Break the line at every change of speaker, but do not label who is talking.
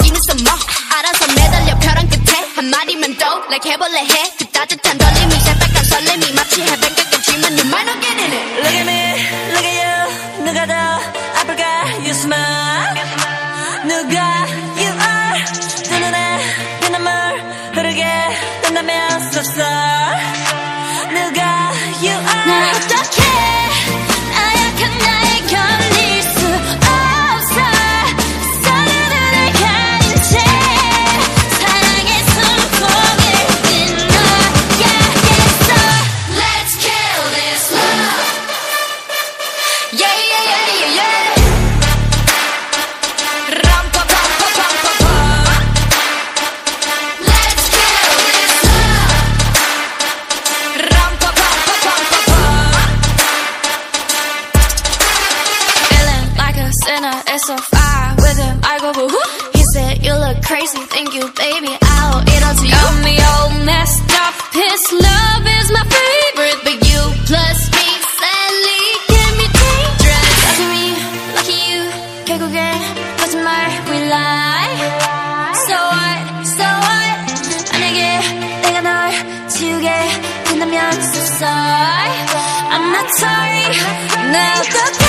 꺾이는 숨어 알아서 매달려 벼랑 끝에 한 마리면 또 like 해볼래 해 그 따뜻한 떨림이 새빨간 설렘이 마치 해변가 같지만 you might not get in it
Look at me, look at you. 누가 더 아플까? You smile. 누가 you are? 두 눈에 내 눈물 흐르게 된다면 섭섭 누가 you are?
a sinner, it's so far with him. I go, woo. He said, You look crazy, thank you, baby. I'll eat all to you. Got me all messed up. His love is my favorite, but you plus me sadly can be dangerous. Lucky me, lucky you. 결국엔 거짓말 we lie. So what, so what? 만약에 내가 널 지우게 된다면 so sorry. I'm not sorry. 나 어떡해? 나약한 날 견디